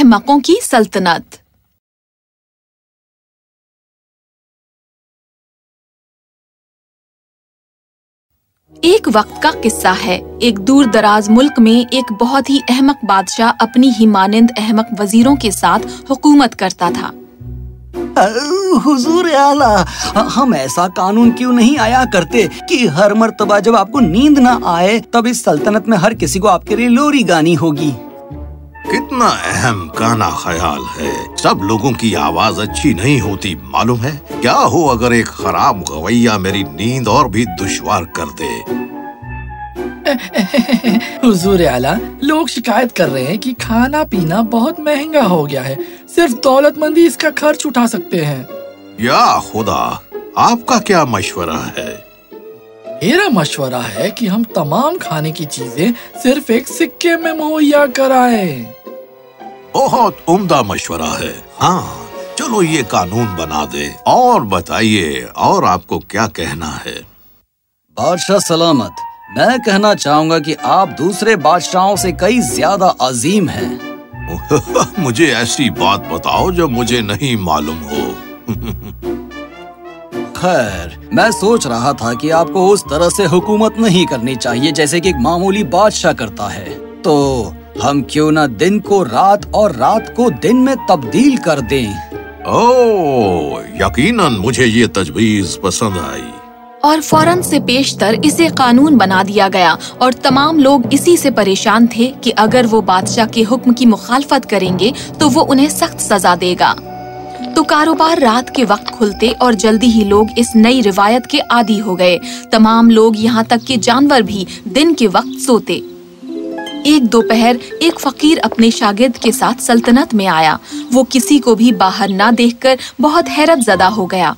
अहमकों की सल्तनत। एक वक्त का किस्सा है। एक दूर दराज मुल्क में एक बहुत ही अहमक बादशाह अपनी ही मानिंद अहमक वजीरों के साथ हुकूमत करता था। हुजूर आला, हम ऐसा कानून क्यों नहीं आया करते कि हर मर्तबा जब आपको नींद ना आए, तब इस सल्तनत में हर किसी को आपके लिए लोरी गानी होगी? कितना अहम गाना ख्याल है। सब लोगों की आवाज़ अच्छी नहीं होती मालूम है? क्या हो अगर एक खराब गवैया मेरी नींद और भी दुश्वार कर दे? हुजूर आला लोग शिकायत कर रहे हैं कि खाना पीना बहुत महँगा हो गया है। सिर्फ़ दौलतमंदी इसका खर्च उठा सकते हैं। या खुदा आपका क्या मशवरा है? मेरा मशवरा है कि हम तमाम खाने की चीज़ें सिर्फ़ एक सिक्के में मुहैया कराएँ। बहुत उम्दा मशवरा है हाँ चलो ये कानून बना दे और बताइए और आपको क्या कहना है बादशाह सलामत मैं कहना चाहूँगा कि आप दूसरे बादशाहों से कई ज़्यादा अजीम हैं। मुझे ऐसी बात बताओ जो मुझे नहीं मालूम हो खैर मैं सोच रहा था कि आपको उस तरह से हुकूमत नहीं करनी चाहिए जैसे कि एक मामूली बादशाह करता है। तो हम क्यों ना दिन को रात और रात को दिन में तब्दील कर दें? ओ, यकीनन मुझे ये तजवीज पसंद आई। और फ़ौरन से पेशतर इसे कानून बना दिया गया और तमाम लोग इसी से परेशान थे कि अगर वो बादशाह के हुक्म की मुखालफत करेंगे तो वो उन्हें सख्त सजा देगा। तो कारोबार रात के वक्त खुलते और जल्दी ही लोग इस नई रिवायत के आदि हो गए। तमाम लोग यहाँ तक के जानवर भी दिन के वक्त सोते। एक दोपहर एक फकीर अपने शागिर्द के साथ सल्तनत में आया। वो किसी को भी बाहर ना देखकर बहुत हैरत जदा हो गया।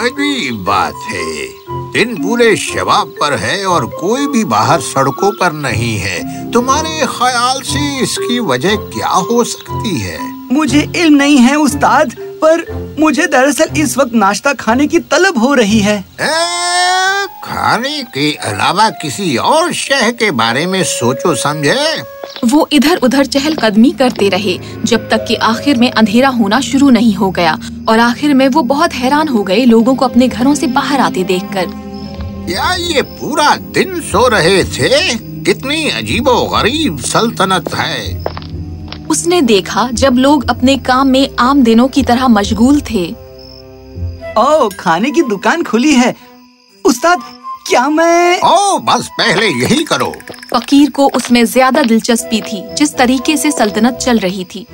अजीब बात है दिन पूरे शबाब पर है और कोई भी बाहर सड़कों पर नहीं है। तुम्हारे ख्याल से इसकी वजह क्या हो सकती है? मुझे इल्म नहीं है उस्ताद। पर मुझे दरअसल इस वक्त नाश्ता खाने की तलब हो रही है। ए, खाने के अलावा किसी और शह के बारे में सोचो समझे? वो इधर उधर चहलकदमी करते रहे जब तक कि आखिर में अंधेरा होना शुरू नहीं हो गया और आखिर में वो बहुत हैरान हो गए लोगों को अपने घरों से बाहर आते देखकर। क्या ये पूरा दिन सो रहे थे? कितनी अजीबो गरीब सल्तनत है। उसने देखा जब लोग अपने काम में आम दिनों की तरह मशगूल थे। ओ खाने की दुकान खुली है। उस्ताद क्या मैं ओ बस पहले यही करो। फकीर को उसमें ज़्यादा दिलचस्पी थी जिस तरीके से सल्तनत चल रही थी।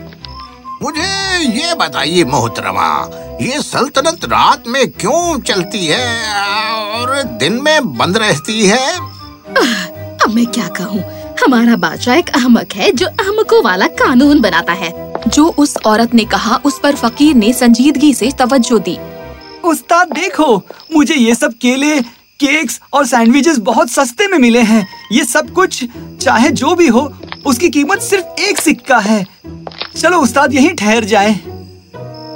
मुझे ये बताइए मोहतरमा ये सल्तनत रात में क्यों चलती है और दिन में बंद रहती है? अब मैं क्या कहूँ? हमारा बादशाह एक अहमक है जो अहमकों वाला कानून बनाता है। जो उस औरत ने कहा उस पर फकीर ने संजीदगी से तवज्जो दी। उस्ताद देखो मुझे ये सब केले केक्स और सैंडविचेस बहुत सस्ते में मिले हैं। ये सब कुछ चाहे जो भी हो उसकी कीमत सिर्फ़ एक सिक्का है। चलो उस्ताद यहीं ठहर जाए।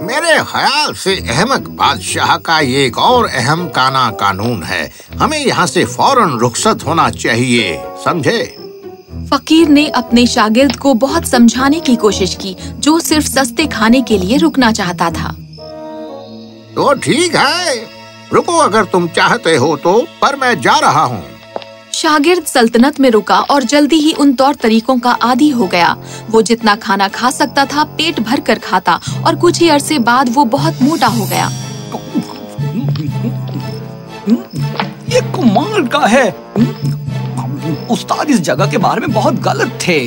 मेरे ख्याल से अहमक बादशाह का ये एक और अहम काना कानून है। हमें यहाँ से फ़ौरन रुखसत होना चाहिए समझे? फकीर ने अपने शागिर्द को बहुत समझाने की कोशिश की जो सिर्फ़ सस्ते खाने के लिए रुकना चाहता था। तो ठीक है। रुको अगर तुम चाहते हो तो पर मैं जा रहा हूँ। शागिर्द सल्तनत में रुका और जल्दी ही उन तौर तरीकों का आदि हो गया। वो जितना खाना खा सकता था पेट भर कर खाता और कुछ ही अरसे बाद वो बहुत मोटा हो गया। ये कुमार का है। उस्ताद इस जगह के बारे में बहुत गलत थे।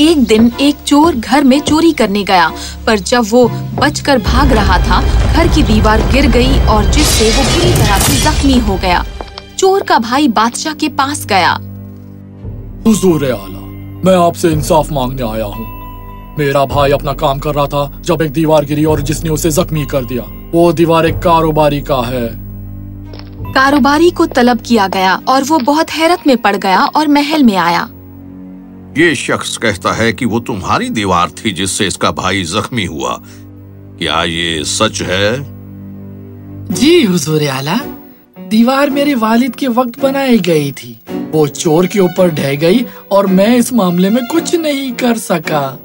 एक दिन एक चोर घर में चोरी करने गया पर जब वो बचकर भाग रहा था घर की दीवार गिर गई और जिससे वो बुरी तरह से जख्मी हो गया। चोर का भाई बादशाह के पास गया। हुजूर आला मैं आपसे इंसाफ मांगने आया हूँ। मेरा भाई अपना काम कर रहा था जब एक दीवार गिरी और जिसने उसे जख्मी कर दिया वो दीवार एक कारोबारी का है। कारोबारी को तलब किया गया और वो बहुत हैरत में पड़ गया और महल में आया। ये शख्स कहता है कि वो तुम्हारी दीवार थी जिससे इसका भाई जख्मी हुआ। क्या ये सच है? जी हुजूर आला। दीवार मेरे वालिद के वक्त बनाई गई थी। वो चोर के ऊपर ढह गई और मैं इस मामले में कुछ नहीं कर सका।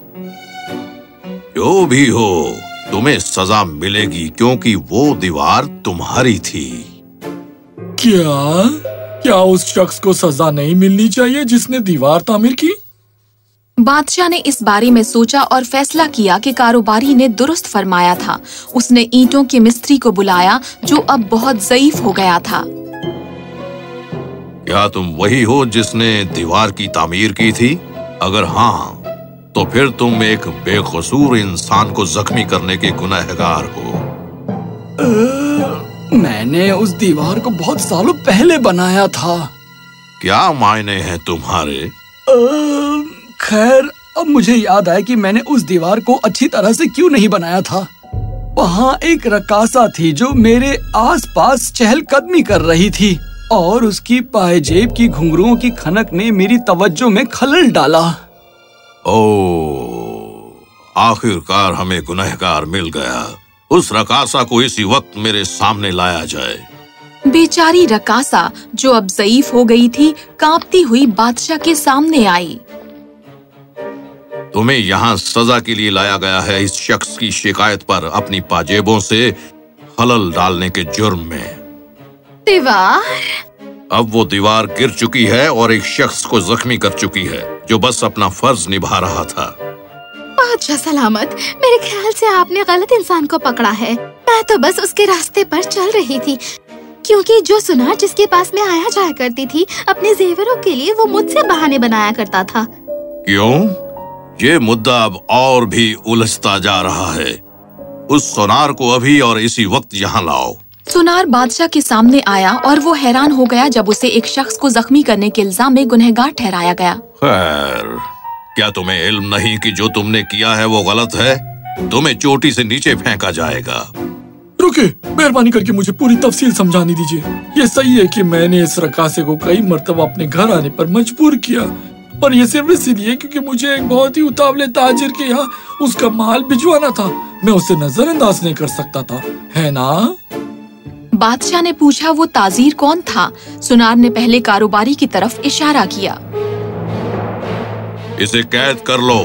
जो भी हो तुम्हें सजा मिलेगी क्योंकि वो दीवार तुम्हारी थी। क्या? क्या उस शख्स को सजा नहीं मिलनी चाहिए जिसने दीवार तामीर की? बादशाह ने इस बारे में सोचा और फैसला किया कि कारोबारी ने दुरुस्त फरमाया था। उसने ईंटों के मिस्त्री को बुलाया जो अब बहुत जयीफ हो गया था। क्या तुम वही हो जिसने दीवार की तामीर की थी? अगर हाँ तो फिर तुम एक बेकसूर इंसान को जख्मी करने के गुनहगार हो। मैंने उस दीवार को बहुत सालों पहले बनाया था। क्या मायने हैं तुम्हारे? खैर अब मुझे याद आया कि मैंने उस दीवार को अच्छी तरह से क्यों नहीं बनाया था। वहाँ एक रकासा थी जो मेरे आसपास चहलकदमी कर रही थी और उसकी पायजेब की घुंघरुओं की खनक ने मेरी तवज्जो में खलल डाला। ओ आखिरकार हमें गुनहगार मिल गया। उस रकासा को इसी वक्त मेरे सामने लाया जाए। बेचारी रकासा जो अब जयीफ हो गई थी कांपती हुई बादशाह के सामने आई। तुम्हें यहाँ सजा के लिए लाया गया है इस शख्स की शिकायत पर अपनी पाजेबों से खलल डालने के जुर्म में। दीवार? अब वो दीवार गिर चुकी है और एक शख्स को जख्मी कर चुकी है जो बस अपना फ़र्ज़ निभा रहा था। बादशाह सलामत मेरे ख्याल से आपने गलत इंसान को पकड़ा है। मैं तो बस उसके रास्ते पर चल रही थी क्योंकि जो सुनार जिसके पास में आया जाया करती थी अपने जेवरों के लिए वो मुझसे बहाने बनाया करता था। क्यों? ये मुद्दा अब और भी उलझता जा रहा है। उस सोनार को अभी और इसी वक्त यहाँ लाओ। सुनार बादशाह के सामने आया और वो हैरान हो गया जब उसे एक शख्स को जख्मी करने के इल्ज़ाम में गुनहगार ठहराया गया। खैर क्या तुम्हें इल्म नहीं कि जो तुमने किया है वो गलत है? तुम्हें चोटी से नीचे फेंका जाएगा। रुके मेहरबानी करके मुझे पूरी तफसील समझाने दीजिए। ये सही है कि मैंने इस रकासे को कई मर्तबा अपने घर आने पर मजबूर किया। पर ये सिर्फ़ इसीलिए क्योंकि मुझे एक बहुत ही उतावले ताजिर के यहाँ उसका माल भिजवाना था। मैं उसे नजरअंदाज नहीं कर सकता था। है ना? बादशाह ने पूछा वो ताजीर कौन था? सुनार ने पहले कारोबारी की तरफ़ इशारा किया। इसे कैद कर लो।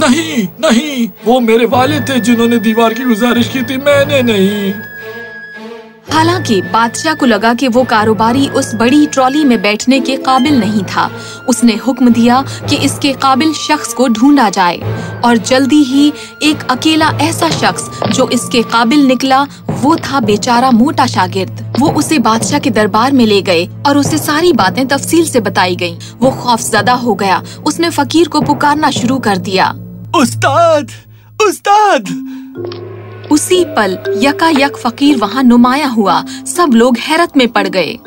नहीं नहीं वो मेरे वाले थे जिन्होंने दीवार की गुजारिश की थी मैंने नहीं। हालाँकि बादशाह को लगा कि वो कारोबारी उस बड़ी ट्रॉली में बैठने के काबिल नहीं था। उसने हुक्म दिया कि इसके काबिल शख्स को ढूंढा जाए और जल्दी ही एक अकेला ऐसा शख्स जो इसके काबिल निकला वो था बेचारा मोटा शागिर्द। वो उसे बादशाह के दरबार में ले गए और उसे सारी बातें तफसील से बताई गईं। वो खौफजदा हो गया। उसने फकीर को पुकारना शुरू कर दिया। उस्ताद! उस्ताद! उसी पल यकायक फकीर वहाँ नुमाया हुआ। सब लोग हैरत में पड़ गए।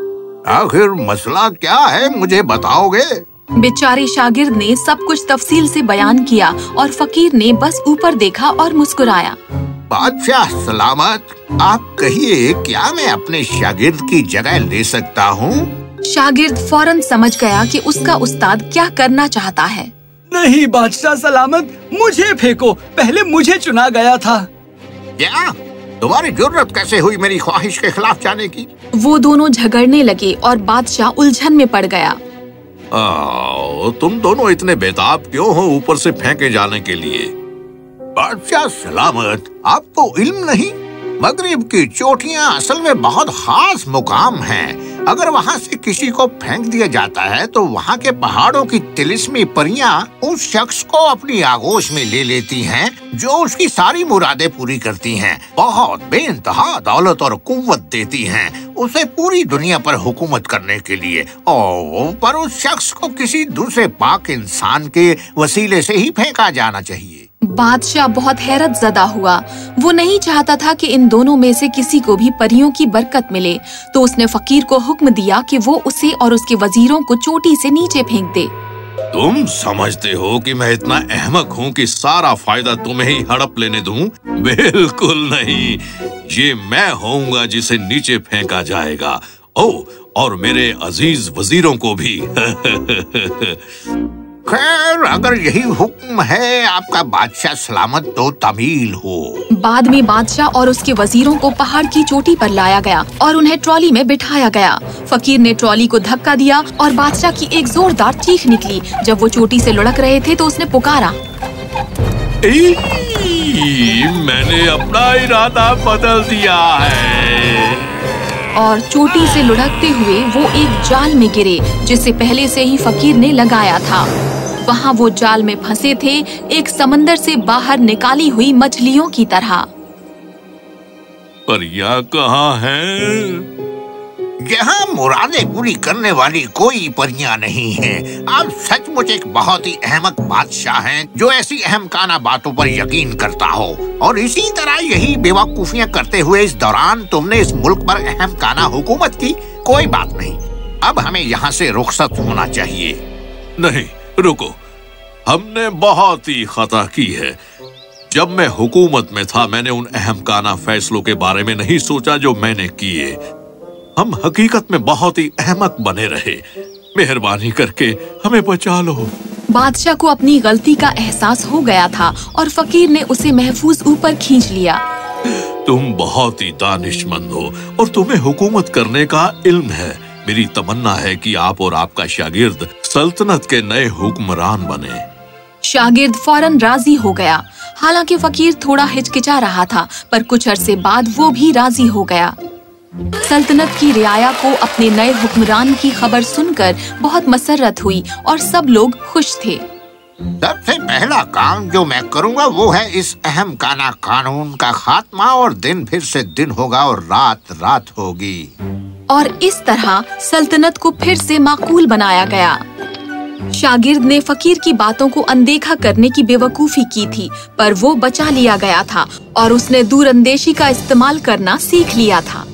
आखिर मसला क्या है मुझे बताओगे? बेचारे शागिर्द ने सब कुछ तफसील से बयान किया और फकीर ने बस ऊपर देखा और मुस्कुराया। बादशाह सलामत आप कहिए क्या मैं अपने शागिर्द की जगह ले सकता हूँ? शागिर्द फ़ौरन समझ गया कि उसका उस्ताद क्या करना चाहता है। नहीं बादशाह सलामत मुझे फेंको पहले मुझे चुना गया था। क्या? तुम्हारी ज़रूरत कैसे हुई मेरी ख्वाहिश के खिलाफ जाने की? वो दोनों झगड़ने लगे और बादशाह उलझन में पड़ गया। आओ, तुम दोनों इतने बेताब क्यों हो ऊपर से फेंके जाने के लिए? बादशाह सलामत आपको इल्म नहीं? मगरिब की चोटियाँ असल में बहुत खास मुकाम हैं। अगर वहाँ से किसी को फेंक दिया जाता है तो वहाँ के पहाड़ों की तिलिस्मी परियाँ उस शख्स को अपनी आगोश में ले लेती हैं, जो उसकी सारी मुरादें पूरी करती हैं, बहुत बेइंतहा दौलत और कुव्वत देती हैं, उसे पूरी दुनिया पर हुकूमत करने के लिए। और पर उस शख्स को किसी दूसरे पाक इंसान के वसीले से ही फेंका जाना चाहिए। बादशाह बहुत हैरत जदा हुआ। वो नहीं चाहता था कि इन दोनों में से किसी को भी परियों की बरकत मिले। तो उसने फकीर को हुक्म दिया कि वो उसे और उसके वजीरों को चोटी से नीचे फेंक दे। तुम समझते हो कि मैं इतना अहमक हूँ कि सारा फ़ायदा तुम्हें ही हड़प लेने दूँ? बिल्कुल नहीं। ये मैं होऊँगा जिसे नीचे फेंका जाएगा। ओ, और मेरे अज़ीज़ वजीरों को भी। खैर अगर यही हुक्म है आपका बादशाह सलामत तो तमील हो। बाद में बादशाह और उसके वजीरों को पहाड़ की चोटी पर लाया गया और उन्हें ट्रॉली में बिठाया गया। फकीर ने ट्रॉली को धक्का दिया और बादशाह की एक जोरदार चीख निकली। जब वो चोटी से लुढ़क रहे थे तो उसने पुकारा। मैंने अपना इरादा बदल दिया है। और चोटी से लुढ़कते हुए वो एक जाल में गिरे, जिसे पहले से ही फकीर ने लगाया था वहाँ वो जाल में फंसे थे, एक समंदर से बाहर निकाली हुई मछलियों की तरह परियाँ कहाँ हैं? यहाँ मुरादे पूरी करने वाली कोई परियाँ नहीं है। आप सचमुच एक बहुत ही अहमक बादशाह हैं, जो ऐसी अहम काना बातों पर यकीन करता हो। और इसी तरह यही बेवकूफियाँ करते हुए इस दौरान तुमने इस मुल्क पर अहम काना हुकूमत की कोई बात नहीं। अब हमें यहाँ से रुखसत होना चाहिए। नहीं, रुको। हमने बहुत ही खता की है। जब मैं हुकूमत में था, मैंने उन अहम काना फैसलों के बारे में नहीं सोचा जो मैंने किए। हम हकीकत में बहुत ही अहमक बने रहे। मेहरबानी करके हमें बचा लो। बादशाह को अपनी गलती का एहसास हो गया था और फकीर ने उसे महफूज ऊपर खींच लिया। तुम बहुत ही दानिशमंद हो और तुम्हें हुकूमत करने का इल्म है। मेरी तमन्ना है कि आप और आपका शागिर्द सल्तनत के नए हुक्मरान बने। शागिर्द फ़ौरन राज़ी हो गया। हालाँकि फकीर थोड़ा हिचकिचा रहा था पर कुछ अरसे बाद वो भी राज़ी हो गया। सल्तनत की रियाया को अपने नए हुक्मरान की खबर सुनकर बहुत मसरत हुई और सब लोग खुश थे। सबसे पहला काम जो मैं करूँगा वो है इस अहम काना कानून का खात्मा और दिन फिर से दिन होगा और रात रात होगी। और इस तरह सल्तनत को फिर से माकूल बनाया गया। शागिर्द ने फकीर की बातों को अनदेखा करने की बेवकूफ़ी की थी पर वो बचा लिया गया था और उसने दूरंदेशी का इस्तेमाल करना सीख लिया था।